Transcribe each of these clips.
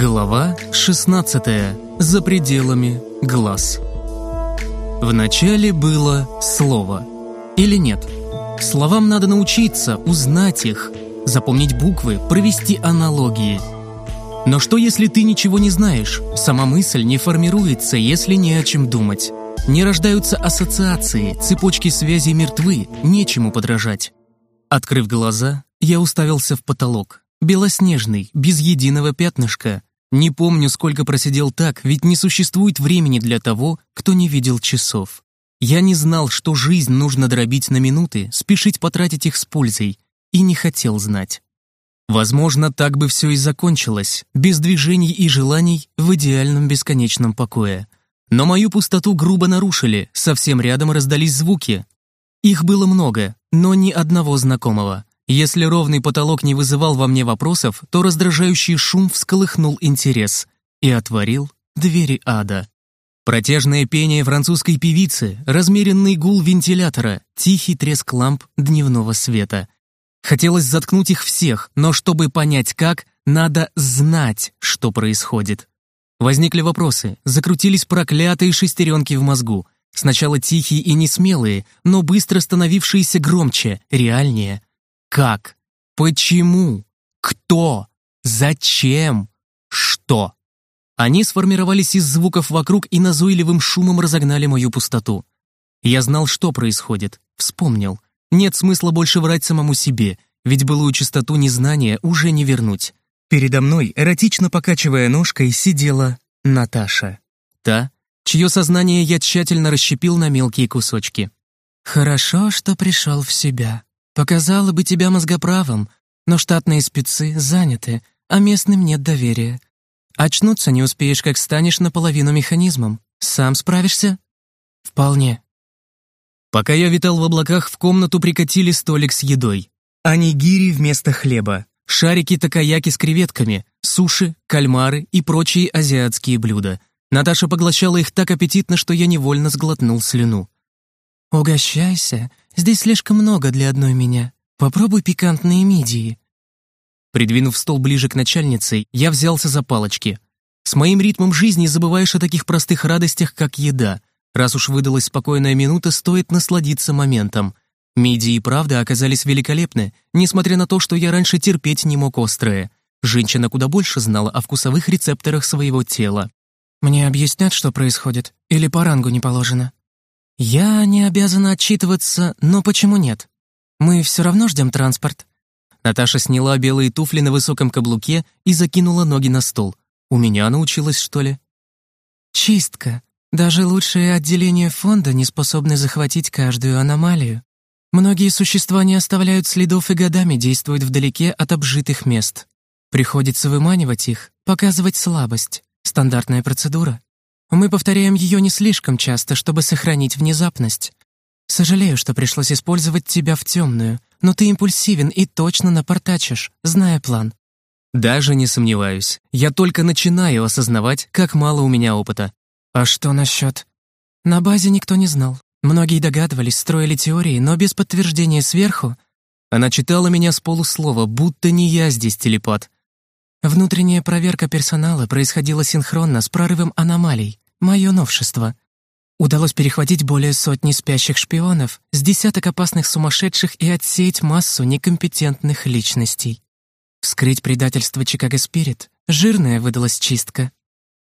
Глава 16. За пределами глаз. Вначале было слово. Или нет? Словам надо научиться, узнать их, запомнить буквы, провести аналогии. Но что если ты ничего не знаешь? Сама мысль не формируется, если не о чем думать. Не рождаются ассоциации, цепочки связей мертвы, нечему подражать. Открыв глаза, я уставился в потолок. Белоснежный, без единого пятнышка. Не помню, сколько просидел так, ведь не существует времени для того, кто не видел часов. Я не знал, что жизнь нужно дробить на минуты, спешить потратить их с пользой, и не хотел знать. Возможно, так бы все и закончилось, без движений и желаний, в идеальном бесконечном покое. Но мою пустоту грубо нарушили, совсем рядом раздались звуки. Их было много, но ни одного знакомого. Если ровный потолок не вызывал во мне вопросов, то раздражающий шум всколыхнул интерес и отворил двери ада. Протяжное пение французской певицы, размеренный гул вентилятора, тихий треск ламп дневного света. Хотелось заткнуть их всех, но чтобы понять как, надо знать, что происходит. Возникли вопросы, закрутились проклятые шестеренки в мозгу. Сначала тихие и несмелые, но быстро становившиеся громче, реальнее — как? Почему? Кто? Зачем? Что? Они сформировались из звуков вокруг и назойливым шумом разогнали мою пустоту. Я знал, что происходит, вспомнил. Нет смысла больше врать самому себе, ведь былую чистоту незнания уже не вернуть. Передо мной, эротично покачивая ножкой, сидела Наташа. Та, чье сознание я тщательно расщепил на мелкие кусочки. «Хорошо, что пришел в себя», Показала бы тебя мозгоправом, но штатные спецы заняты, а местным нет доверия. Очнуться не успеешь, как станешь наполовину механизмом. Сам справишься? Вполне. Пока я витал в облаках, в комнату прикатили столик с едой. Анигири вместо хлеба, шарики-такаяки с креветками, суши, кальмары и прочие азиатские блюда. Наташа поглощала их так аппетитно, что я невольно сглотнул слюну. «Угощайся, здесь слишком много для одной меня. Попробуй пикантные мидии». Придвинув стол ближе к начальнице, я взялся за палочки. С моим ритмом жизни забываешь о таких простых радостях, как еда. Раз уж выдалась спокойная минута, стоит насладиться моментом. Мидии правда оказались великолепны, несмотря на то, что я раньше терпеть не мог острое. Женщина куда больше знала о вкусовых рецепторах своего тела. «Мне объяснят, что происходит? Или по рангу не положено?» «Я не обязана отчитываться, но почему нет? Мы все равно ждем транспорт». Наташа сняла белые туфли на высоком каблуке и закинула ноги на стол. «У меня научилась, что ли?» «Чистка. Даже лучшие отделения фонда не способны захватить каждую аномалию. Многие существа не оставляют следов и годами действуют вдалеке от обжитых мест. Приходится выманивать их, показывать слабость. Стандартная процедура. Мы повторяем ее не слишком часто, чтобы сохранить внезапность. Сожалею, что пришлось использовать тебя в темную, но ты импульсивен и точно напортачишь, зная план. Даже не сомневаюсь. Я только начинаю осознавать, как мало у меня опыта. А что насчет? На базе никто не знал. Многие догадывались, строили теории, но без подтверждения сверху. Она читала меня с полуслова, будто не я здесь телепат. Внутренняя проверка персонала происходила синхронно с прорывом аномалий. Мое новшество. Удалось перехватить более сотни спящих шпионов, с десяток опасных сумасшедших и отсеять массу некомпетентных личностей. Вскрыть предательство Чикаго Спирит. Жирная выдалась чистка.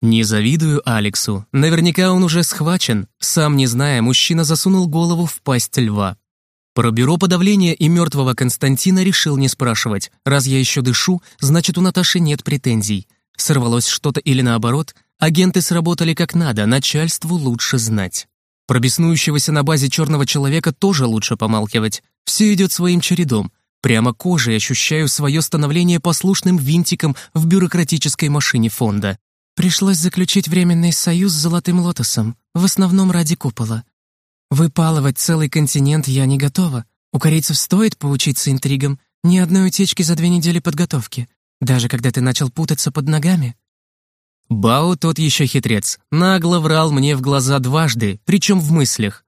Не завидую Алексу. Наверняка он уже схвачен. Сам не зная, мужчина засунул голову в пасть льва. Про бюро подавления и мертвого Константина решил не спрашивать. Раз я еще дышу, значит, у Наташи нет претензий. Сорвалось что-то или наоборот, агенты сработали как надо, начальству лучше знать. Про беснующегося на базе черного человека тоже лучше помалкивать. Все идет своим чередом. Прямо кожей ощущаю свое становление послушным винтиком в бюрократической машине фонда. Пришлось заключить временный союз с Золотым Лотосом, в основном ради купола. Выпалывать целый континент я не готова. У корейцев стоит поучиться интригам. Ни одной утечки за две недели подготовки. Даже когда ты начал путаться под ногами. Бао тот еще хитрец. Нагло врал мне в глаза дважды, причем в мыслях.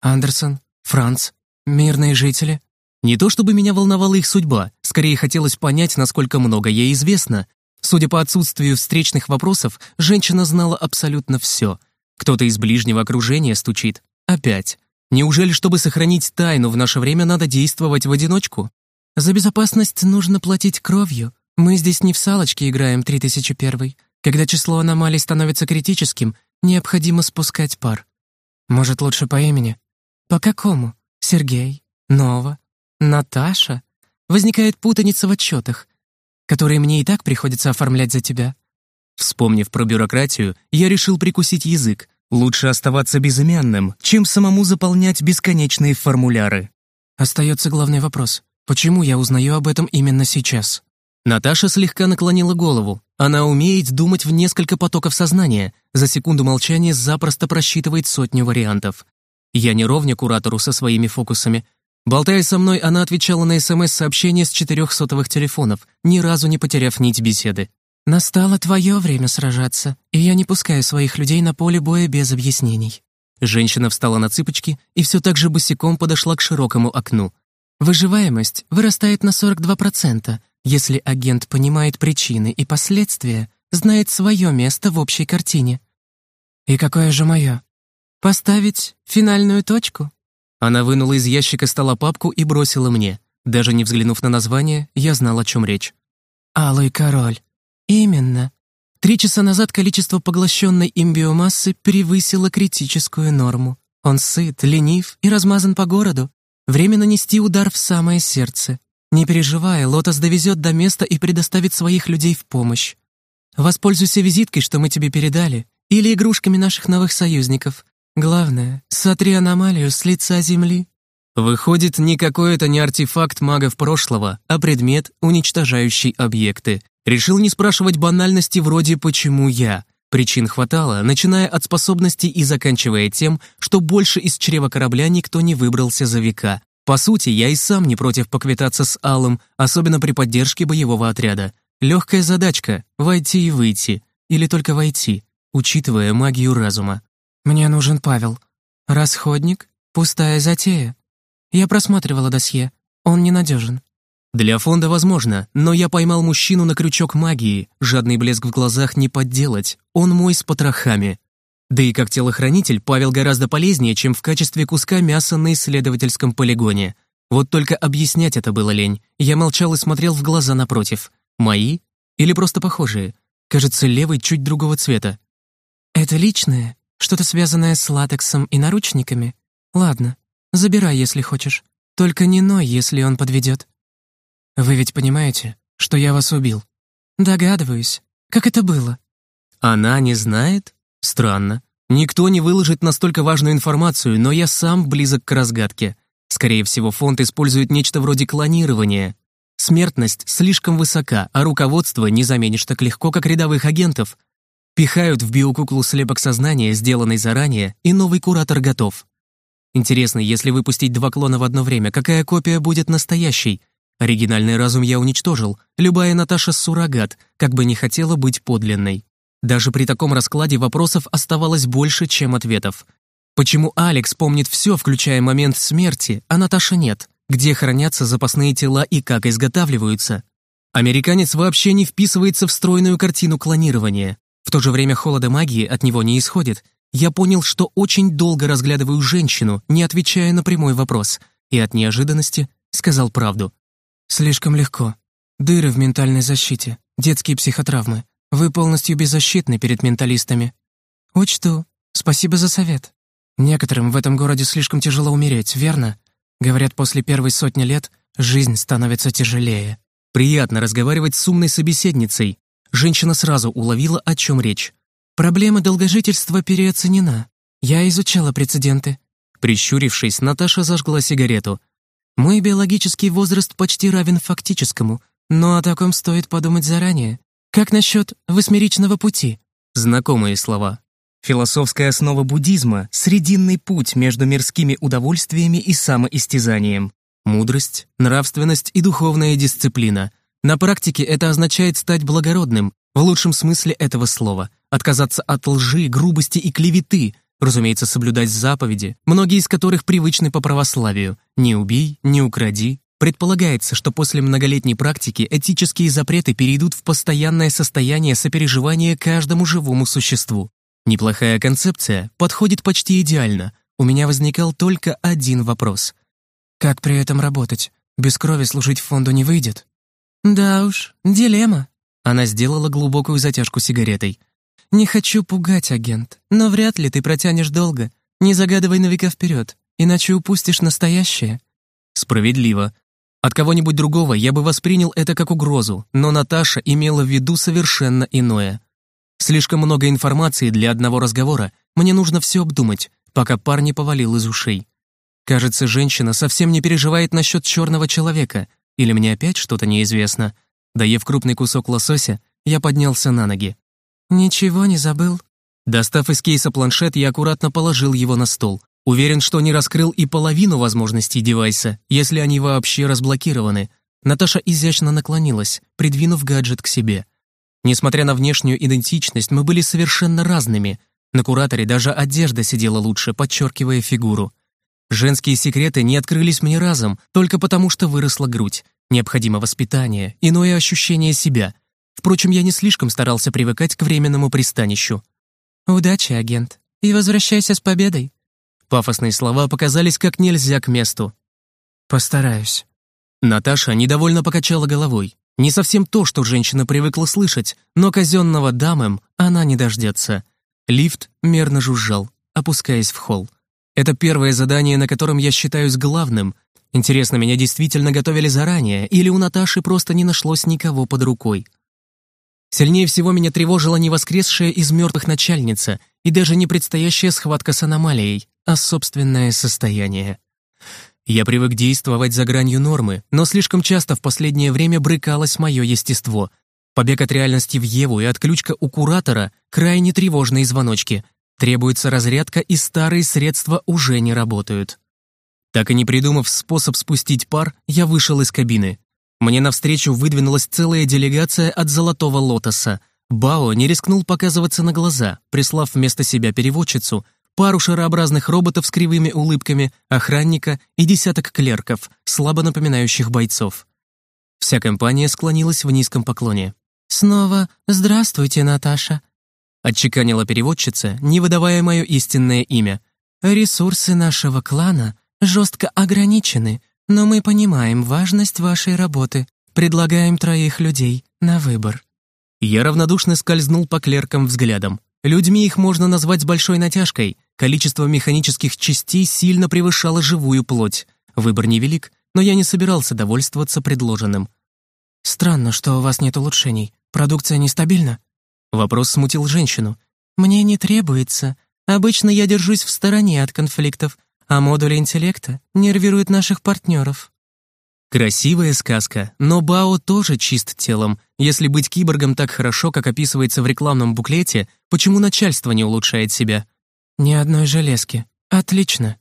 Андерсон, Франц, мирные жители. Не то чтобы меня волновала их судьба, скорее хотелось понять, насколько много ей известно. Судя по отсутствию встречных вопросов, женщина знала абсолютно все. Кто-то из ближнего окружения стучит. Опять. Неужели, чтобы сохранить тайну, в наше время надо действовать в одиночку? За безопасность нужно платить кровью. Мы здесь не в салочки играем 3001. Когда число аномалий становится критическим, необходимо спускать пар. Может, лучше по имени? По какому? Сергей? Нова? Наташа? Возникает путаница в отчетах, которые мне и так приходится оформлять за тебя. Вспомнив про бюрократию, я решил прикусить язык. Лучше оставаться безымянным, чем самому заполнять бесконечные формуляры. Остается главный вопрос. Почему я узнаю об этом именно сейчас? Наташа слегка наклонила голову. Она умеет думать в несколько потоков сознания. За секунду молчания запросто просчитывает сотню вариантов. Я не ровня куратору со своими фокусами. Болтая со мной, она отвечала на СМС-сообщения с четырех сотовых телефонов, ни разу не потеряв нить беседы. «Настало твое время сражаться, и я не пускаю своих людей на поле боя без объяснений». Женщина встала на цыпочки и все так же босиком подошла к широкому окну. Выживаемость вырастает на 42%, если агент понимает причины и последствия, знает свое место в общей картине. И какое же мое? Поставить финальную точку? Она вынула из ящика стола папку и бросила мне. Даже не взглянув на название, я знал, о чем речь. «Алый король». Именно. Три часа назад количество поглощенной им биомассы превысило критическую норму. Он сыт, ленив и размазан по городу. Время нанести удар в самое сердце. Не переживай, Лотос довезет до места и предоставит своих людей в помощь. Воспользуйся визиткой, что мы тебе передали, или игрушками наших новых союзников. Главное, сотри аномалию с лица Земли. Выходит, никакой это не артефакт магов прошлого, а предмет, уничтожающий объекты. Решил не спрашивать банальности вроде «почему я?». Причин хватало, начиная от способностей и заканчивая тем, что больше из чрева корабля никто не выбрался за века. По сути, я и сам не против поквитаться с Алым, особенно при поддержке боевого отряда. Легкая задачка — войти и выйти. Или только войти, учитывая магию разума. «Мне нужен Павел. Расходник? Пустая затея. Я просматривала досье. Он ненадежен. Для фонда возможно, но я поймал мужчину на крючок магии, жадный блеск в глазах не подделать, он мой с потрохами. Да и как телохранитель Павел гораздо полезнее, чем в качестве куска мяса на исследовательском полигоне. Вот только объяснять это было лень. Я молчал и смотрел в глаза напротив. Мои? Или просто похожие? Кажется, левый чуть другого цвета. «Это личное? Что-то связанное с латексом и наручниками? Ладно, забирай, если хочешь. Только не ной, если он подведет. Вы ведь понимаете, что я вас убил? Догадываюсь. Как это было? Она не знает? Странно. Никто не выложит настолько важную информацию, но я сам близок к разгадке. Скорее всего, фонд использует нечто вроде клонирования. Смертность слишком высока, а руководство не заменишь так легко, как рядовых агентов. Пихают в биокуклу слепок сознания, сделанный заранее, и новый куратор готов. Интересно, если выпустить два клона в одно время, какая копия будет настоящей — Оригинальный разум я уничтожил. Любая Наташа суррогат, как бы не хотела быть подлинной. Даже при таком раскладе вопросов оставалось больше, чем ответов. Почему Алекс помнит все, включая момент смерти, а Наташа нет? Где хранятся запасные тела и как изготавливаются? Американец вообще не вписывается в стройную картину клонирования. В то же время холода магии от него не исходит. Я понял, что очень долго разглядываю женщину, не отвечая на прямой вопрос, и от неожиданности сказал правду. Слишком легко. Дыры в ментальной защите, детские психотравмы. Вы полностью беззащитны перед менталистами. Учту. Спасибо за совет. Некоторым в этом городе слишком тяжело умереть, верно? Говорят, после первой сотни лет жизнь становится тяжелее. Приятно разговаривать с умной собеседницей. Женщина сразу уловила, о чем речь. Проблема долгожительства переоценена. Я изучала прецеденты. Прищурившись, Наташа зажгла сигарету. Мой биологический возраст почти равен фактическому, но о таком стоит подумать заранее. Как насчет восьмеричного пути? Знакомые слова. Философская основа буддизма — срединный путь между мирскими удовольствиями и самоистязанием. Мудрость, нравственность и духовная дисциплина. На практике это означает стать благородным, в лучшем смысле этого слова, отказаться от лжи, грубости и клеветы, Разумеется, соблюдать заповеди, многие из которых привычны по православию. «Не убей, не укради, Предполагается, что после многолетней практики этические запреты перейдут в постоянное состояние сопереживания каждому живому существу. Неплохая концепция, подходит почти идеально. У меня возникал только один вопрос. Как при этом работать? Без крови служить фонду не выйдет? Да уж, дилемма. Она сделала глубокую затяжку сигаретой. Не хочу пугать, агент, но вряд ли ты протянешь долго. Не загадывай на века вперед, иначе упустишь настоящее. Справедливо. От кого-нибудь другого я бы воспринял это как угрозу, но Наташа имела в виду совершенно иное. Слишком много информации для одного разговора, мне нужно все обдумать, пока пар не повалил из ушей. Кажется, женщина совсем не переживает насчет черного человека, или мне опять что-то неизвестно. Доев крупный кусок лосося, я поднялся на ноги. «Ничего не забыл?» Достав из кейса планшет, я аккуратно положил его на стол. Уверен, что не раскрыл и половину возможностей девайса, если они вообще разблокированы. Наташа изящно наклонилась, придвинув гаджет к себе. Несмотря на внешнюю идентичность, мы были совершенно разными. На кураторе даже одежда сидела лучше, подчеркивая фигуру. Женские секреты не открылись мне разом, только потому что выросла грудь. Необходимо воспитание, иное ощущение себя. Впрочем, я не слишком старался привыкать к временному пристанищу. «Удачи, агент, и возвращайся с победой», Пафосные слова показались как нельзя к месту. «Постараюсь». Наташа недовольно покачала головой. Не совсем то, что женщина привыкла слышать, но казенного дамам она не дождется. Лифт мерно жужжал, опускаясь в холл. Это первое задание, на котором я считаюсь главным. Интересно, меня действительно готовили заранее, или у Наташи просто не нашлось никого под рукой? Сильнее всего меня тревожила не воскресшая из мертвых начальница и даже не предстоящая схватка с аномалией а собственное состояние. Я привык действовать за гранью нормы, но слишком часто в последнее время брыкалось мое естество. Побег от реальности в Еву и отключка у куратора — крайне тревожные звоночки. Требуется разрядка, и старые средства уже не работают. Так и не придумав способ спустить пар, я вышел из кабины. Мне навстречу выдвинулась целая делегация от Золотого Лотоса. Бао не рискнул показываться на глаза, прислав вместо себя переводчицу, пару шарообразных роботов с кривыми улыбками, охранника и десяток клерков, слабо напоминающих бойцов. Вся компания склонилась в низком поклоне. «Снова здравствуйте, Наташа», — отчеканила переводчица, не выдавая мое истинное имя. «Ресурсы нашего клана жестко ограничены, но мы понимаем важность вашей работы. Предлагаем троих людей на выбор». Я равнодушно скользнул по клеркам взглядом. Людьми их можно назвать с большой натяжкой. Количество механических частей сильно превышало живую плоть. Выбор невелик, но я не собирался довольствоваться предложенным. «Странно, что у вас нет улучшений. Продукция нестабильна?» Вопрос смутил женщину. «Мне не требуется. Обычно я держусь в стороне от конфликтов, а модули интеллекта нервируют наших партнеров». Красивая сказка, но Бао тоже чист телом. Если быть киборгом так хорошо, как описывается в рекламном буклете, почему начальство не улучшает себя? Ни одной железки. Отлично.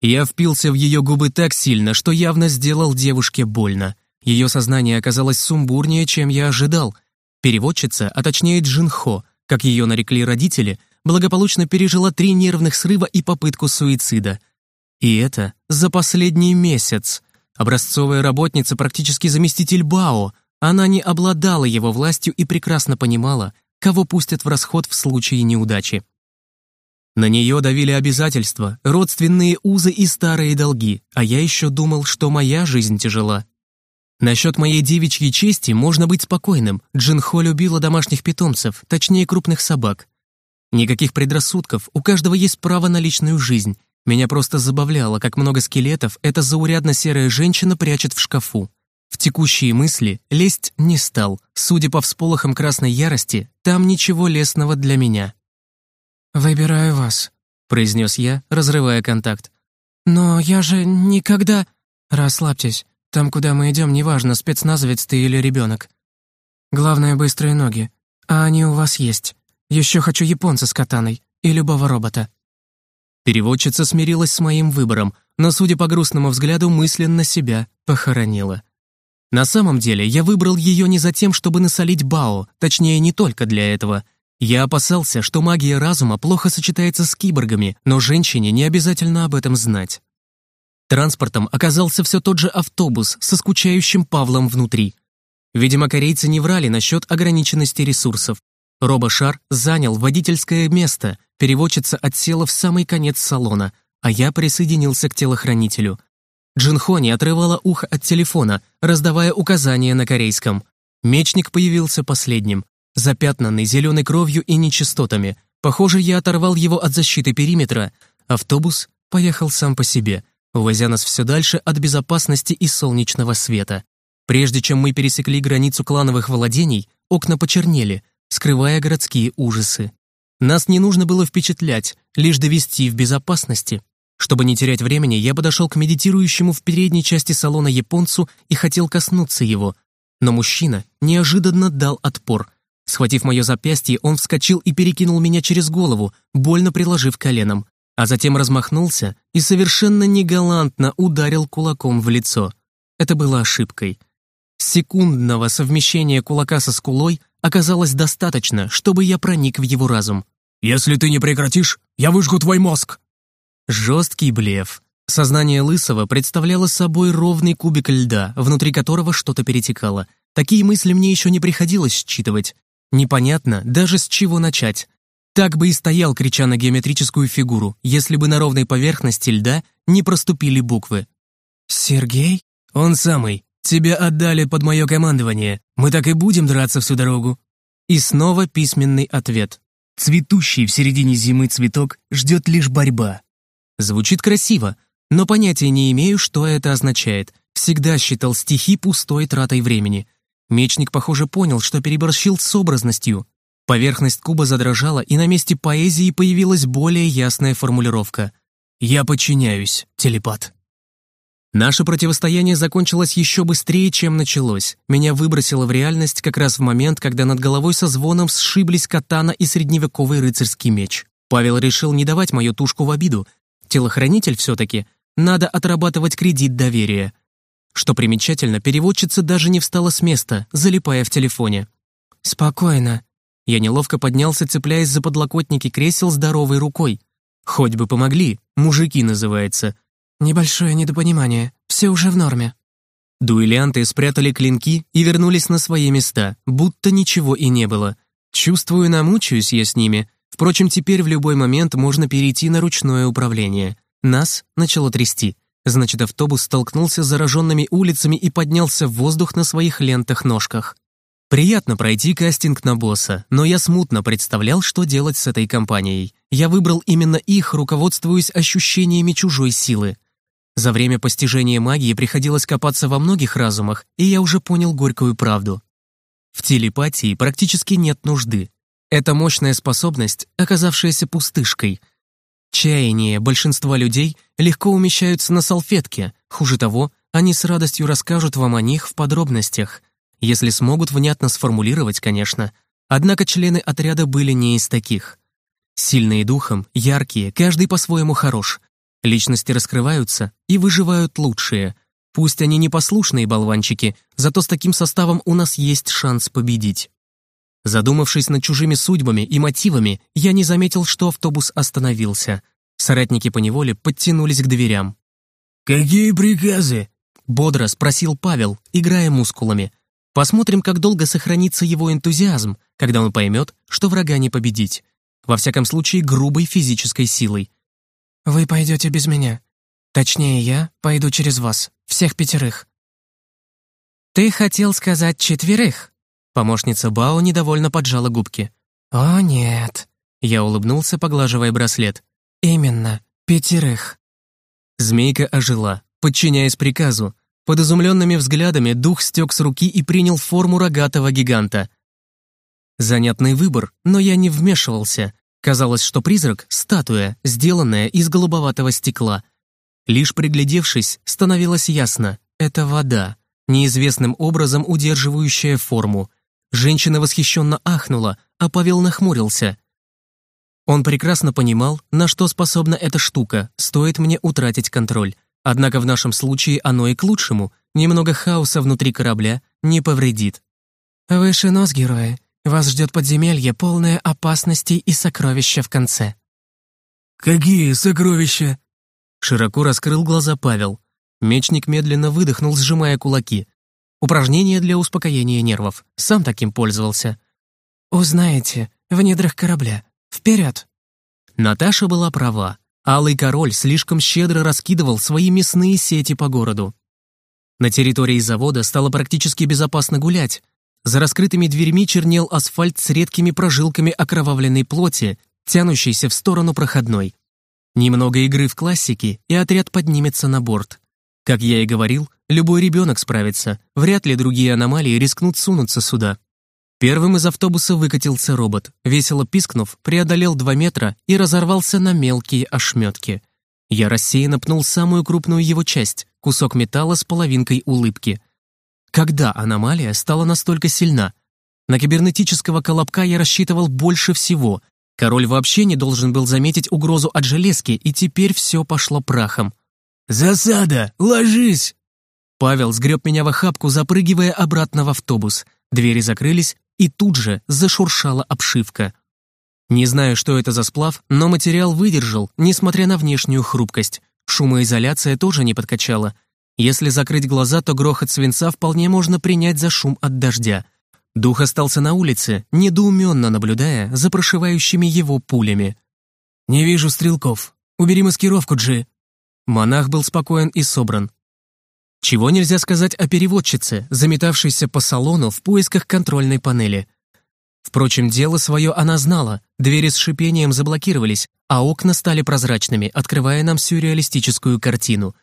Я впился в ее губы так сильно, что явно сделал девушке больно. Ее сознание оказалось сумбурнее, чем я ожидал. Переводчица, а точнее Джинхо, как ее нарекли родители, благополучно пережила три нервных срыва и попытку суицида. И это за последний месяц. Образцовая работница, практически заместитель Бао, она не обладала его властью и прекрасно понимала, кого пустят в расход в случае неудачи. На нее давили обязательства, родственные узы и старые долги, а я еще думал, что моя жизнь тяжела. Насчет моей девичьей чести можно быть спокойным. Джинхо любила домашних питомцев, точнее крупных собак. Никаких предрассудков, у каждого есть право на личную жизнь, меня просто забавляло, как много скелетов эта заурядно серая женщина прячет в шкафу. В текущие мысли лезть не стал. Судя по всполохам красной ярости, там ничего лесного для меня. «Выбираю вас», — произнес я, разрывая контакт. «Но я же никогда...» «Расслабьтесь. Там, куда мы идем, неважно, спецназовец ты или ребенок. Главное, быстрые ноги. А они у вас есть. Еще хочу японца с катаной и любого робота». Переводчица смирилась с моим выбором, но, судя по грустному взгляду, мысленно себя похоронила. На самом деле, я выбрал ее не за тем, чтобы насолить Бао, точнее, не только для этого. Я опасался, что магия разума плохо сочетается с киборгами, но женщине не обязательно об этом знать. Транспортом оказался все тот же автобус со скучающим Павлом внутри. Видимо, корейцы не врали насчет ограниченности ресурсов. Робошар занял водительское место, переводчица отсела в самый конец салона, а я присоединился к телохранителю. Джинхо не отрывала ухо от телефона, раздавая указания на корейском. Мечник появился последним, запятнанный зеленой кровью и нечистотами. Похоже, я оторвал его от защиты периметра. Автобус поехал сам по себе, увозя нас все дальше от безопасности и солнечного света. Прежде чем мы пересекли границу клановых владений, окна почернели, скрывая городские ужасы. Нас не нужно было впечатлять, лишь довести в безопасности. Чтобы не терять времени, я подошел к медитирующему в передней части салона японцу и хотел коснуться его. Но мужчина неожиданно дал отпор. Схватив мое запястье, он вскочил и перекинул меня через голову, больно приложив коленом, а затем размахнулся и совершенно негалантно ударил кулаком в лицо. Это было ошибкой. Секундного совмещения кулака со скулой оказалось достаточно, чтобы я проник в его разум. «Если ты не прекратишь, я выжгу твой мозг!» Жесткий блеф. Сознание Лысого представляло собой ровный кубик льда, внутри которого что-то перетекало. Такие мысли мне еще не приходилось считывать. Непонятно даже с чего начать. Так бы и стоял, крича на геометрическую фигуру, если бы на ровной поверхности льда не проступили буквы. «Сергей? Он самый. Тебя отдали под мое командование. Мы так и будем драться всю дорогу». И снова письменный ответ. «Цветущий в середине зимы цветок ждет лишь борьба». Звучит красиво, но понятия не имею, что это означает. Всегда считал стихи пустой тратой времени. Мечник, похоже, понял, что переборщил с образностью. Поверхность куба задрожала, и на месте поэзии появилась более ясная формулировка. «Я подчиняюсь, телепат». Наше противостояние закончилось еще быстрее, чем началось. Меня выбросило в реальность как раз в момент, когда над головой со звоном сшиблись катана и средневековый рыцарский меч. Павел решил не давать мою тушку в обиду. Телохранитель все-таки. Надо отрабатывать кредит доверия. Что примечательно, переводчица даже не встала с места, залипая в телефоне. «Спокойно». Я неловко поднялся, цепляясь за подлокотники кресел здоровой рукой. «Хоть бы помогли, мужики называется». «Небольшое недопонимание. Все уже в норме». Дуэлянты спрятали клинки и вернулись на свои места, будто ничего и не было. Чувствую, намучаюсь я с ними. Впрочем, теперь в любой момент можно перейти на ручное управление. Нас начало трясти. Значит, автобус столкнулся с зараженными улицами и поднялся в воздух на своих лентах-ножках. Приятно пройти кастинг на босса, но я смутно представлял, что делать с этой компанией. Я выбрал именно их, руководствуясь ощущениями чужой силы. За время постижения магии приходилось копаться во многих разумах, и я уже понял горькую правду. В телепатии практически нет нужды. Это мощная способность, оказавшаяся пустышкой. Чаяния большинства людей легко умещаются на салфетке. Хуже того, они с радостью расскажут вам о них в подробностях. Если смогут внятно сформулировать, конечно. Однако члены отряда были не из таких. Сильные духом, яркие, каждый по-своему хорош, Личности раскрываются и выживают лучшие. Пусть они не послушные болванчики, зато с таким составом у нас есть шанс победить. Задумавшись над чужими судьбами и мотивами, я не заметил, что автобус остановился. Соратники поневоле подтянулись к дверям. «Какие приказы?» — бодро спросил Павел, играя мускулами. Посмотрим, как долго сохранится его энтузиазм, когда он поймет, что врага не победить. Во всяком случае, грубой физической силой. Вы пойдете без меня. Точнее, я пойду через вас, всех пятерых». «Ты хотел сказать четверых?» Помощница Бао недовольно поджала губки. «О, нет». Я улыбнулся, поглаживая браслет. «Именно, пятерых». Змейка ожила, подчиняясь приказу. Под изумленными взглядами дух стек с руки и принял форму рогатого гиганта. Занятный выбор, но я не вмешивался. Казалось, что призрак — статуя, сделанная из голубоватого стекла. Лишь приглядевшись, становилось ясно — это вода, неизвестным образом удерживающая форму. Женщина восхищенно ахнула, а Павел нахмурился. Он прекрасно понимал, на что способна эта штука, стоит мне утратить контроль. Однако в нашем случае оно и к лучшему. Немного хаоса внутри корабля не повредит. «Выше нос, герои. Вас ждет подземелье, полное опасностей и сокровища в конце». «Какие сокровища?» Широко раскрыл глаза Павел. Мечник медленно выдохнул, сжимая кулаки. Упражнение для успокоения нервов. Сам таким пользовался. «Узнаете, в недрах корабля. Вперед!» Наташа была права. Алый король слишком щедро раскидывал свои мясные сети по городу. На территории завода стало практически безопасно гулять. За раскрытыми дверьми чернел асфальт с редкими прожилками окровавленной плоти, тянущейся в сторону проходной. Немного игры в классики, и отряд поднимется на борт. Как я и говорил, любой ребенок справится, вряд ли другие аномалии рискнут сунуться сюда. Первым из автобуса выкатился робот, весело пискнув, преодолел два метра и разорвался на мелкие ошметки. Я рассеянно пнул самую крупную его часть, кусок металла с половинкой улыбки. Когда аномалия стала настолько сильна? На кибернетического колобка я рассчитывал больше всего, Король вообще не должен был заметить угрозу от железки, и теперь все пошло прахом. «Засада! Ложись!» Павел сгреб меня в охапку, запрыгивая обратно в автобус. Двери закрылись, и тут же зашуршала обшивка. Не знаю, что это за сплав, но материал выдержал, несмотря на внешнюю хрупкость. Шумоизоляция тоже не подкачала. Если закрыть глаза, то грохот свинца вполне можно принять за шум от дождя. Дух остался на улице, недоуменно наблюдая за прошивающими его пулями. «Не вижу стрелков. Убери маскировку, Джи». Монах был спокоен и собран. Чего нельзя сказать о переводчице, заметавшейся по салону в поисках контрольной панели. Впрочем, дело свое она знала, двери с шипением заблокировались, а окна стали прозрачными, открывая нам сюрреалистическую картину.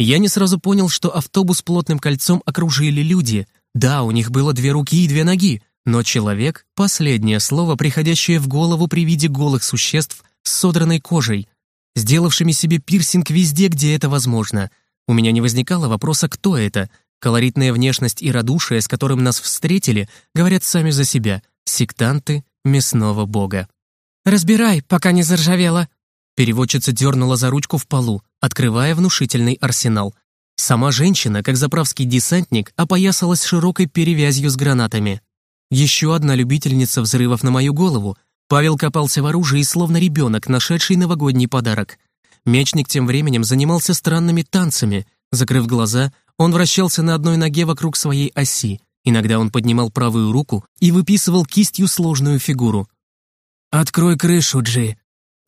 Я не сразу понял, что автобус плотным кольцом окружили люди — да, у них было две руки и две ноги, но человек — последнее слово, приходящее в голову при виде голых существ с содранной кожей, сделавшими себе пирсинг везде, где это возможно. У меня не возникало вопроса, кто это. Колоритная внешность и радушие, с которым нас встретили, говорят сами за себя. Сектанты мясного бога. «Разбирай, пока не заржавело!» Переводчица дернула за ручку в полу, открывая внушительный арсенал. Сама женщина, как заправский десантник, опоясалась широкой перевязью с гранатами. Еще одна любительница взрывов на мою голову. Павел копался в оружии, словно ребенок, нашедший новогодний подарок. Мечник тем временем занимался странными танцами. Закрыв глаза, он вращался на одной ноге вокруг своей оси. Иногда он поднимал правую руку и выписывал кистью сложную фигуру. «Открой крышу, Джи!»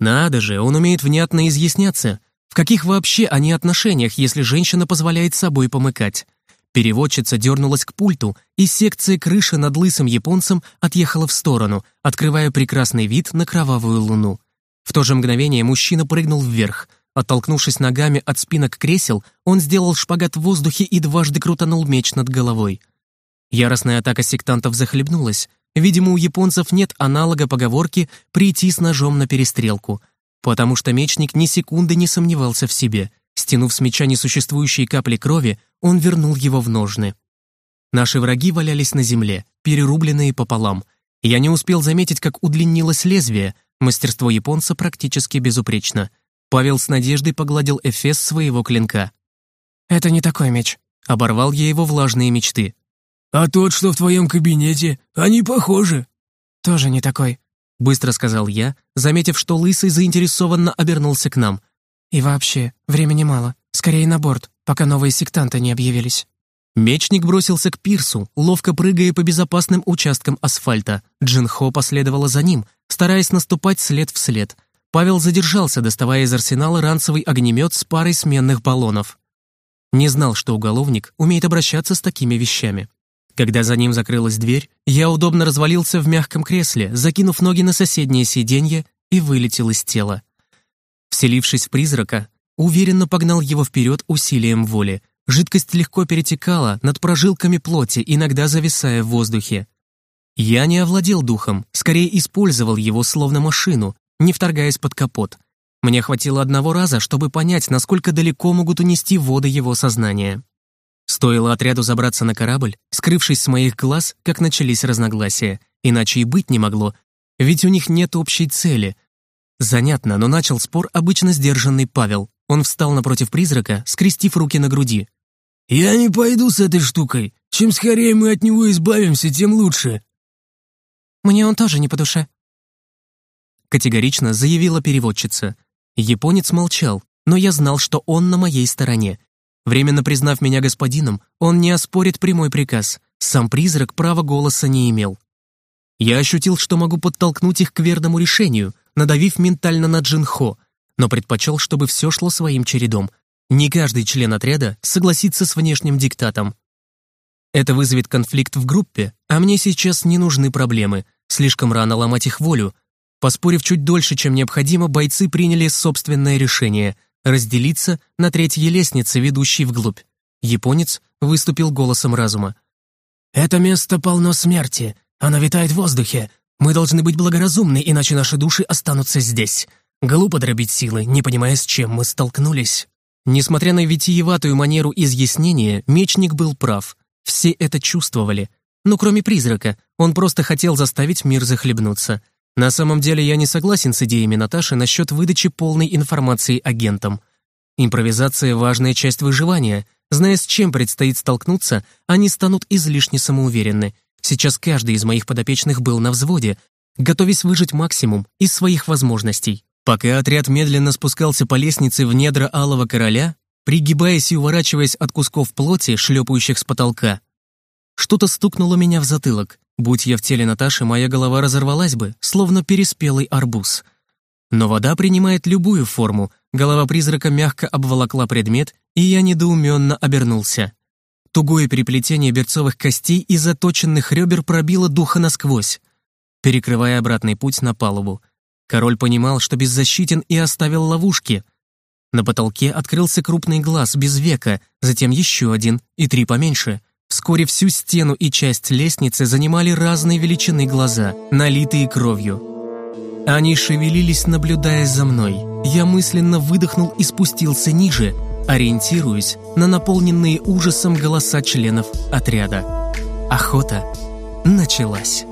Надо же, он умеет внятно изъясняться. В каких вообще они отношениях, если женщина позволяет собой помыкать? Переводчица дернулась к пульту, и секция крыши над лысым японцем отъехала в сторону, открывая прекрасный вид на кровавую луну. В то же мгновение мужчина прыгнул вверх. Оттолкнувшись ногами от спинок кресел, он сделал шпагат в воздухе и дважды крутанул меч над головой. Яростная атака сектантов захлебнулась. Видимо, у японцев нет аналога поговорки «прийти с ножом на перестрелку», потому что мечник ни секунды не сомневался в себе. Стянув с меча несуществующие капли крови, он вернул его в ножны. Наши враги валялись на земле, перерубленные пополам. Я не успел заметить, как удлинилось лезвие, мастерство японца практически безупречно. Павел с надеждой погладил эфес своего клинка. «Это не такой меч», — оборвал я его влажные мечты. «А тот, что в твоем кабинете, они похожи». «Тоже не такой быстро сказал я, заметив, что Лысый заинтересованно обернулся к нам. «И вообще, времени мало. Скорее на борт, пока новые сектанты не объявились». Мечник бросился к пирсу, ловко прыгая по безопасным участкам асфальта. Джинхо последовала за ним, стараясь наступать след в след. Павел задержался, доставая из арсенала ранцевый огнемет с парой сменных баллонов. Не знал, что уголовник умеет обращаться с такими вещами. Когда за ним закрылась дверь, я удобно развалился в мягком кресле, закинув ноги на соседнее сиденье и вылетел из тела. Вселившись в призрака, уверенно погнал его вперед усилием воли. Жидкость легко перетекала над прожилками плоти, иногда зависая в воздухе. Я не овладел духом, скорее использовал его словно машину, не вторгаясь под капот. Мне хватило одного раза, чтобы понять, насколько далеко могут унести воды его сознания. Стоило отряду забраться на корабль, скрывшись с моих глаз, как начались разногласия. Иначе и быть не могло, ведь у них нет общей цели. Занятно, но начал спор обычно сдержанный Павел. Он встал напротив призрака, скрестив руки на груди. «Я не пойду с этой штукой. Чем скорее мы от него избавимся, тем лучше». «Мне он тоже не по душе», — категорично заявила переводчица. Японец молчал, но я знал, что он на моей стороне, Временно признав меня господином, он не оспорит прямой приказ. Сам призрак права голоса не имел. Я ощутил, что могу подтолкнуть их к верному решению, надавив ментально на Джинхо, но предпочел, чтобы все шло своим чередом. Не каждый член отряда согласится с внешним диктатом. Это вызовет конфликт в группе, а мне сейчас не нужны проблемы, слишком рано ломать их волю. Поспорив чуть дольше, чем необходимо, бойцы приняли собственное решение — разделиться на третьей лестнице, ведущей вглубь. Японец выступил голосом разума. «Это место полно смерти. Она витает в воздухе. Мы должны быть благоразумны, иначе наши души останутся здесь. Глупо дробить силы, не понимая, с чем мы столкнулись». Несмотря на витиеватую манеру изъяснения, мечник был прав. Все это чувствовали. Но кроме призрака, он просто хотел заставить мир захлебнуться. На самом деле я не согласен с идеями Наташи насчет выдачи полной информации агентам. Импровизация — важная часть выживания. Зная, с чем предстоит столкнуться, они станут излишне самоуверенны. Сейчас каждый из моих подопечных был на взводе, готовясь выжить максимум из своих возможностей. Пока отряд медленно спускался по лестнице в недра Алого Короля, пригибаясь и уворачиваясь от кусков плоти, шлепающих с потолка, что-то стукнуло меня в затылок. Будь я в теле Наташи, моя голова разорвалась бы, словно переспелый арбуз. Но вода принимает любую форму, голова призрака мягко обволокла предмет, и я недоуменно обернулся. Тугое переплетение берцовых костей и заточенных ребер пробило духа насквозь, перекрывая обратный путь на палубу. Король понимал, что беззащитен и оставил ловушки. На потолке открылся крупный глаз без века, затем еще один и три поменьше. Вскоре всю стену и часть лестницы занимали разные величины глаза, налитые кровью. Они шевелились, наблюдая за мной. Я мысленно выдохнул и спустился ниже — ориентируясь на наполненные ужасом голоса членов отряда. Охота началась.